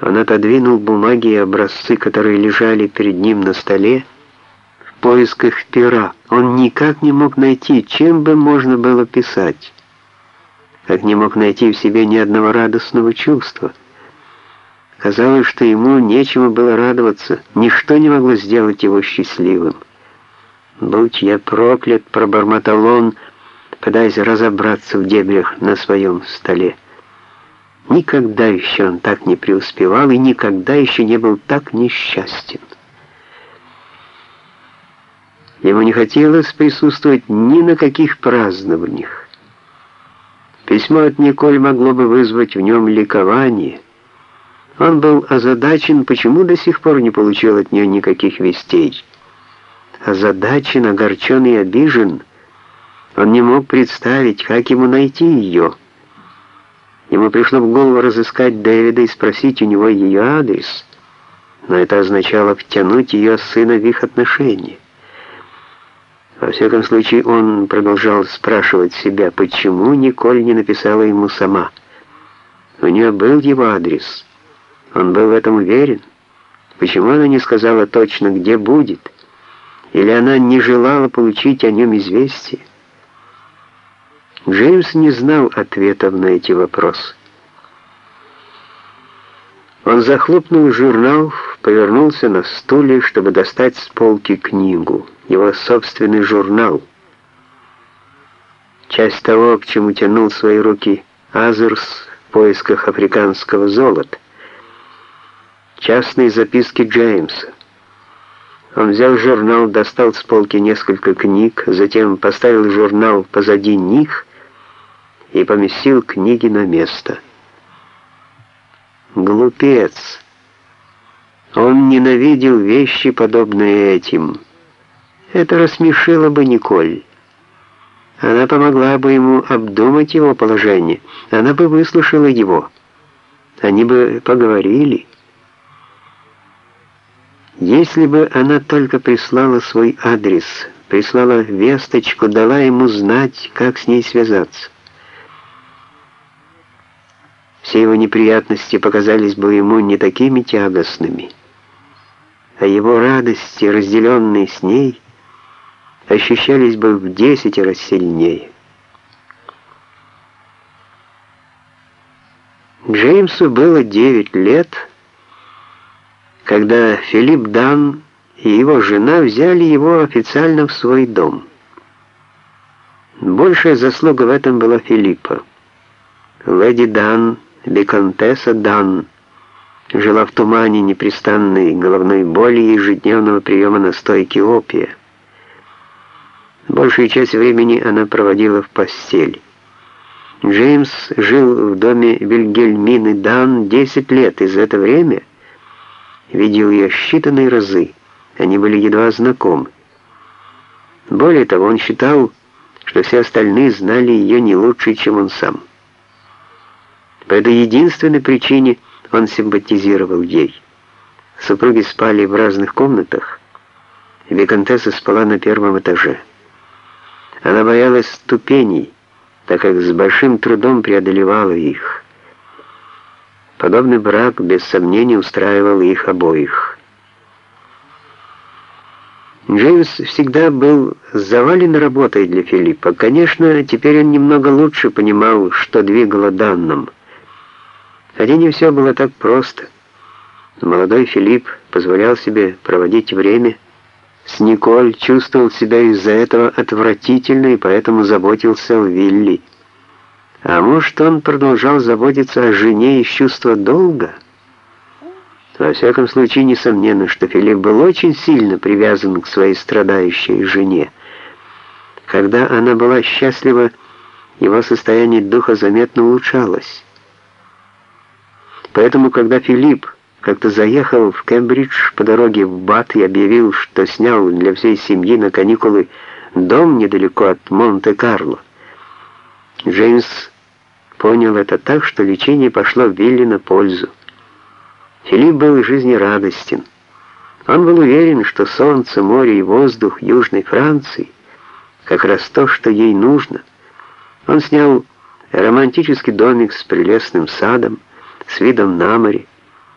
Он отодвинул бумаги и образцы, которые лежали перед ним на столе, в поисках пера. Он никак не мог найти, чем бы можно было писать. Как не мог найти в себе ни одного радостного чувства. Казалось, что ему нечему было радоваться, ничто не могло сделать его счастливым. «Будь я проклят!» — пробормотал он, пытаясь разобраться в дебрях на своем столе. Никогда еще он так не преуспевал и никогда еще не был так несчастен. Ему не хотелось присутствовать ни на каких празднованиях. Письмо от Николь могло бы вызвать в нем ликование. Он был озадачен, почему до сих пор не получил от нее никаких вестей. Озадачен, огорчен и обижен. Он не мог представить, как ему найти ее. Ему пришло в голову разыскать Дэвида и спросить у него ее адрес, но это означало втянуть ее сына в их отношения. Во всяком случае, он продолжал спрашивать себя, почему Николь не написала ему сама. У нее был его адрес. Он был в этом уверен. Почему она не сказала точно, где будет? Или она не желала получить о нем известие? Джеймс не знал ответов на эти вопросы. Он захлопнул журнал, повернулся на стуле, чтобы достать с полки книгу, его собственный журнал. Часть того, к чему тянул свои руки Азерс в поисках африканского золота. Частные записки Джеймса. Он взял журнал, достал с полки несколько книг, затем поставил журнал позади них и поместил книги на место. Глупец! Он ненавидел вещи, подобные этим. Это рассмешило бы Николь. Она помогла бы ему обдумать его положение. Она бы выслушала его. Они бы поговорили. Если бы она только прислала свой адрес, прислала весточку, дала ему знать, как с ней связаться. Все его неприятности показались бы ему не такими тягостными, а его радости, разделенные с ней, ощущались бы в десятеро сильнее. Джеймсу было девять лет, когда Филипп Дан и его жена взяли его официально в свой дом. Большая заслуга в этом была Филиппа. Леди Дан Виконтесса Дан жила в тумане непрестанной головной боли и ежедневного приема настойки опия. Большую часть времени она проводила в постели. Джеймс жил в доме Вильгельмины Дан 10 лет, и за это время видел ее считанные разы. Они были едва знакомы. Более того, он считал, что все остальные знали ее не лучше, чем он сам. По этой единственной причине он симпатизировал ей. Супруги спали в разных комнатах. Викантесса спала на первом этаже. Она боялась ступеней, так как с большим трудом преодолевала их. Подобный брак без сомнения устраивал их обоих. Джеймс всегда был завален работой для Филиппа. Конечно, теперь он немного лучше понимал, что двигало данным. Хотя не все было так просто. Молодой Филипп позволял себе проводить время с Николь, чувствовал себя из-за этого отвратительно и поэтому заботился о Вилли. А может, он продолжал заботиться о жене из чувства долга? Во всяком случае, несомненно, что Филипп был очень сильно привязан к своей страдающей жене. Когда она была счастлива, его состояние духа заметно улучшалось. Поэтому, когда Филипп как-то заехал в Кембридж по дороге в Бат и объявил, что снял для всей семьи на каникулы дом недалеко от Монте-Карло, Джеймс понял это так, что лечение пошло Вилли на пользу. Филипп был жизнерадостен. Он был уверен, что солнце, море и воздух Южной Франции как раз то, что ей нужно. Он снял романтический домик с прелестным садом, с видом на море,